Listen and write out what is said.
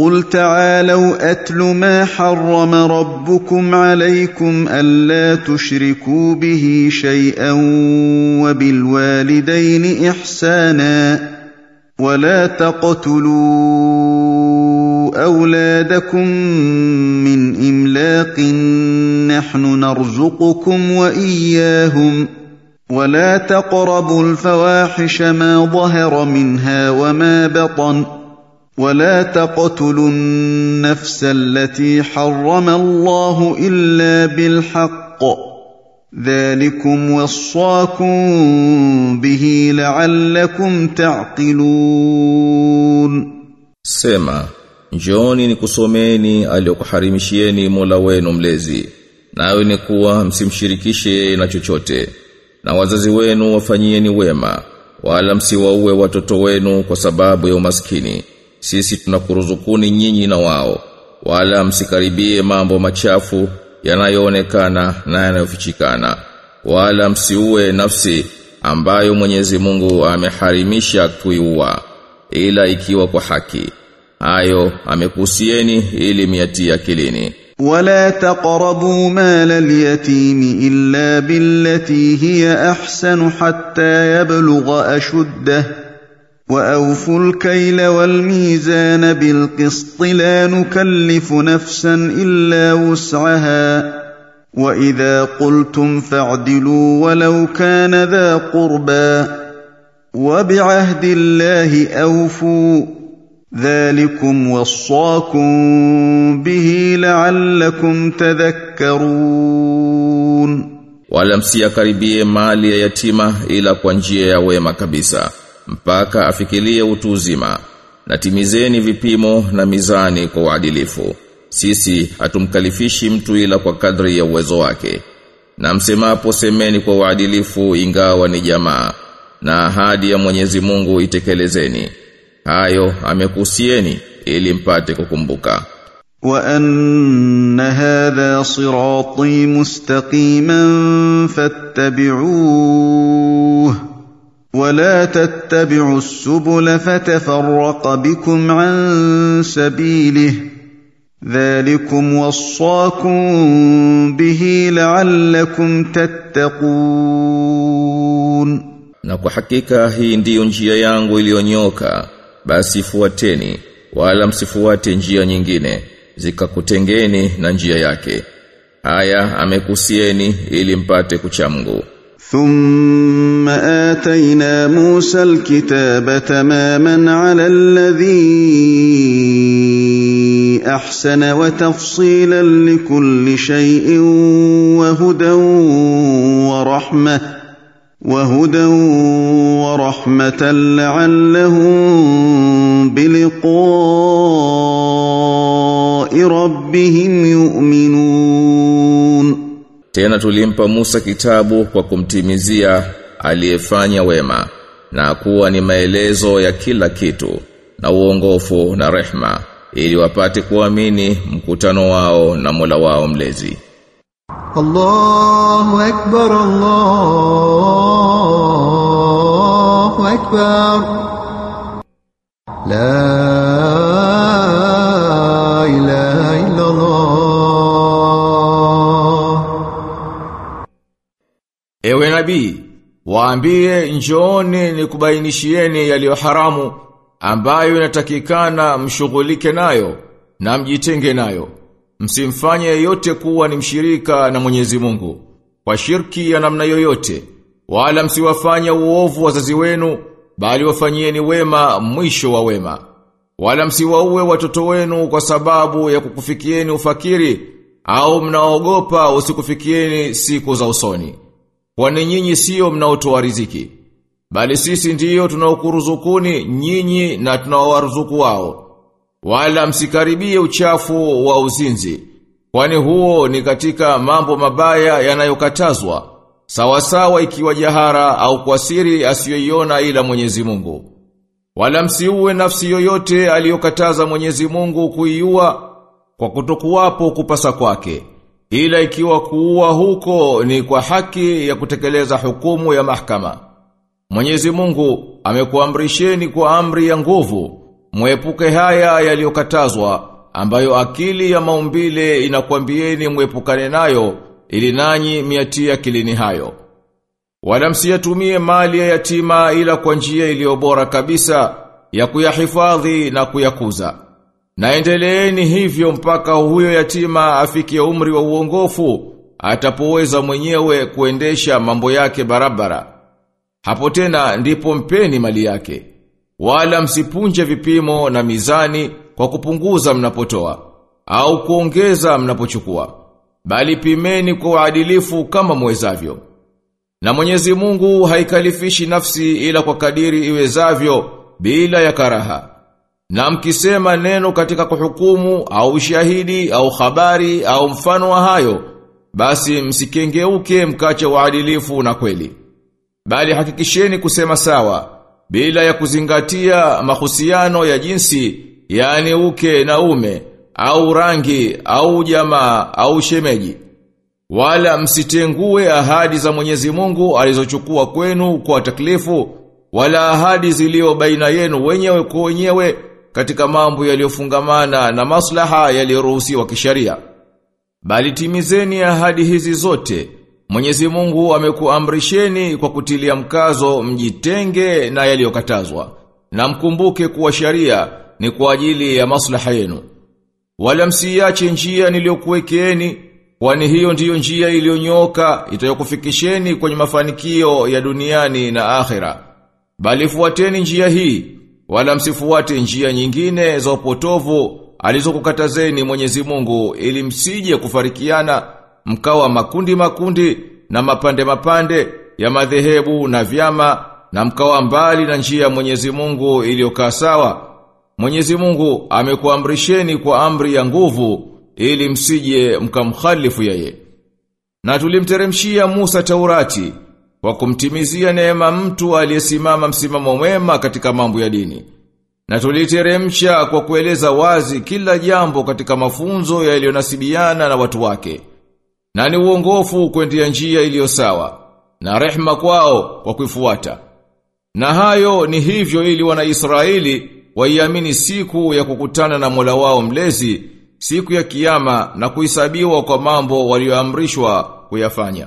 قل تعالوا اتل ما حرم ربكم عليكم الا تشركوا به شيئا وبالوالدين احسانا ولا تقتلوا اولادكم من املاق نحن نرزقكم واياهم ولا تقربوا الفواحش ما ظهر منها وما بطن ولا تقتلوا النفس التي حرم الله الا بالحق ذلكم وصاكم به لعلكم تعقلون Sema, njooni nikusomeni aliyokuharimishieni Mola wenu mlezi. Nayo ni kuwa msimshirikishe na chochote. Na wazazi wenu wafanyieni wema, wala msiwaue watoto wenu kwa sababu ya umaskini. Sisi tunakuruzukuni nyinyi na wao. Wala msikaribie mambo machafu yanayoonekana na yanayofichikana. Wala msiue nafsi ambayo Mwenyezi Mungu ameharimisha kuiua ila ikiwa kwa haki. Hayo amekusieni ili miatia akilini. ولا تقربوا مال اليتيم الا بالتي هي احسن حتى يبلغ اشده وأوفوا الكيل والميزان بالقسط لا نكلف نفسا إلا وسعها. وإذا قلتم فاعدلوا ولو كان ذا قربى وبعهد الله أوفوا. ذلكم وصاكم به لعلكم تذكرون. Wala msiyakaribie mali ya yatima ila kwa njia kabisa. mpaka afikirie utu uzima na timizeni vipimo na mizani kwa uadilifu. Sisi hatumkalifishi mtu ila kwa kadri ya uwezo wake. Na msemapo semeni kwa uadilifu ingawa ni jamaa na ahadi ya Mwenyezi Mungu itekelezeni. Hayo amekusieni ili mpate kukumbuka. Wa anna hadha sirati mustaqiman fattabi'u تتبعوا السبل فتفرق بكم عن سبيله ذلكم وصاكم به لعلكم تتقون na kwa hakika hii ndiyo njia yangu iliyonyoka basi fuateni wala msifuate njia nyingine zikakutengeni na njia yake haya amekusieni ili mpate kuchamgu ثم آتينا موسى الكتاب تماما على الذي أحسن وتفصيلا لكل شيء وهدى ورحمة وهدى ورحمة لعلهم بلقاء ربهم يؤمنون Tena tulimpa Musa kitabu kwa kumtimizia aliyefanya wema na kuwa ni maelezo ya kila kitu na uongofu na rehma ili wapate kuamini mkutano wao na Mola wao mlezi. Allahu akbar Allahu akbar La ilaha illa Allah nabii, waambie njooni nikubainishieni yaliyo haramu ambayo inatakikana mshughulike nayo na mjitenge nayo. Msimfanye yeyote kuwa ni mshirika na Mwenyezi Mungu kwa shirki ya namna yoyote, wala msiwafanya uovu wazazi wenu, bali wafanyieni wema mwisho wa wema. Wala msiwaue watoto wenu kwa sababu ya kukufikieni ufakiri au mnaogopa usikufikieni siku za usoni. Kwani nyinyi sio mnaotoa riziki, bali sisi ndiyo tunaokuruzukuni nyinyi na tunaowaruzuku wao. Wala msikaribie uchafu wa uzinzi, kwani huo ni katika mambo mabaya yanayokatazwa, sawasawa ikiwa jahara au kwa siri asiyoiona ila Mwenyezi Mungu. Wala msiuwe nafsi yoyote aliyokataza Mwenyezi Mungu kuiua kwa kutokuwapo kupasa kwake. Ila ikiwa kuua huko ni kwa haki ya kutekeleza hukumu ya mahkama. Mwenyezi Mungu amekuamrisheni kwa amri ya nguvu mwepuke haya yaliyokatazwa ambayo akili ya maumbile inakwambieni mwepukane nayo ili nanyi miatia kilini hayo. Wala msiyatumie mali ya yatima ila kwa njia iliyo bora kabisa ya kuyahifadhi na kuyakuza. Na endeleeni hivyo mpaka huyo yatima afikie umri wa uongofu atapoweza mwenyewe kuendesha mambo yake barabara. Hapo tena ndipo mpeni mali yake. Wala msipunje vipimo na mizani kwa kupunguza mnapotoa au kuongeza mnapochukua. Bali pimeni kwa uadilifu kama mwezavyo. Na Mwenyezi Mungu haikalifishi nafsi ila kwa kadiri iwezavyo bila ya karaha. Na mkisema neno katika kuhukumu au shahidi au habari au mfano wa hayo, basi msikengeuke mkache uadilifu na kweli. Bali hakikisheni kusema sawa bila ya kuzingatia mahusiano ya jinsi, yani uke na ume, au rangi, au jamaa, au shemeji. Wala msitengue ahadi za Mwenyezi Mungu alizochukua kwenu kwa taklifu, wala ahadi zilio baina yenu wenyewe kwa wenyewe katika mambo yaliyofungamana na maslaha yaliyoruhusiwa kisharia. Bali timizeni ahadi hizi zote. Mwenyezi Mungu amekuamrisheni kwa kutilia mkazo mjitenge na yaliyokatazwa. Na mkumbuke kuwa sharia ni kwa ajili ya maslaha yenu. Wala msiache njia niliyokuwekeeni kwani hiyo ndiyo njia iliyonyoka itayokufikisheni kwenye mafanikio ya duniani na akhera. Bali fuateni njia hii wala msifuate njia nyingine za upotovu alizokukatazeni Mwenyezi Mungu ili msije kufarikiana mkawa makundi makundi na mapande mapande ya madhehebu na vyama na mkawa mbali na njia Mwenyezi Mungu iliyokaa sawa. Mwenyezi Mungu amekuamrisheni kwa amri ya nguvu ili msije mkamkhalifu yeye. Na tulimteremshia Musa Taurati kwa kumtimizia neema mtu aliyesimama msimamo mwema katika mambo ya dini. Na tuliteremsha kwa kueleza wazi kila jambo katika mafunzo yaliyonasibiana na watu wake. Na ni uongofu kwendea njia iliyo sawa na rehma kwao kwa kuifuata. Na hayo ni hivyo ili wana Israeli waiamini siku ya kukutana na Mola wao mlezi siku ya kiyama na kuhesabiwa kwa mambo walioamrishwa kuyafanya.